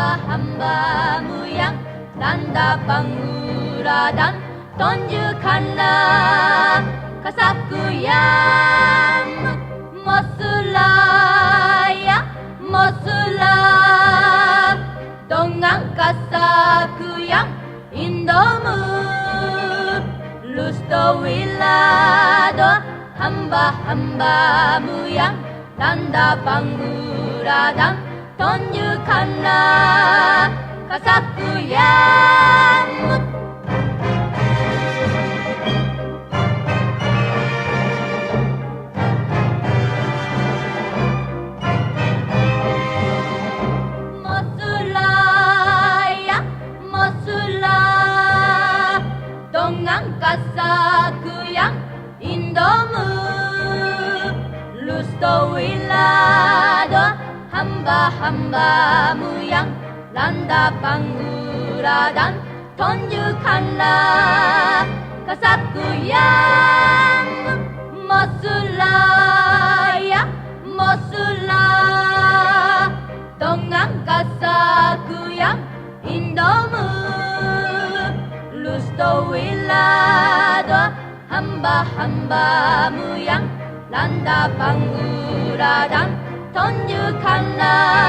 hamba muyang. Landa panguradan tonjukkanlah kasakuyang Mosulaya Mosura Dongang kasakuyang Indomu. Lusto wilado hamba-hamba muyang. Tanda panguradan tonjukkanlah Kasatku yang mutlak Dongang kasaku yang indomu. Lusto wilado hamba-hambamu yang 란다방 우라단 던유칸라 가사쿠양 머슬라야 머슬라 동안 가사쿠양 인도무 루스토윌라도 함바 함바 무양 란다방 우라단 던유칸라